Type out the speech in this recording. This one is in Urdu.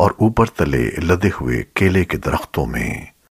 اور اوپر تلے لدے ہوئے کیلے کے درختوں میں۔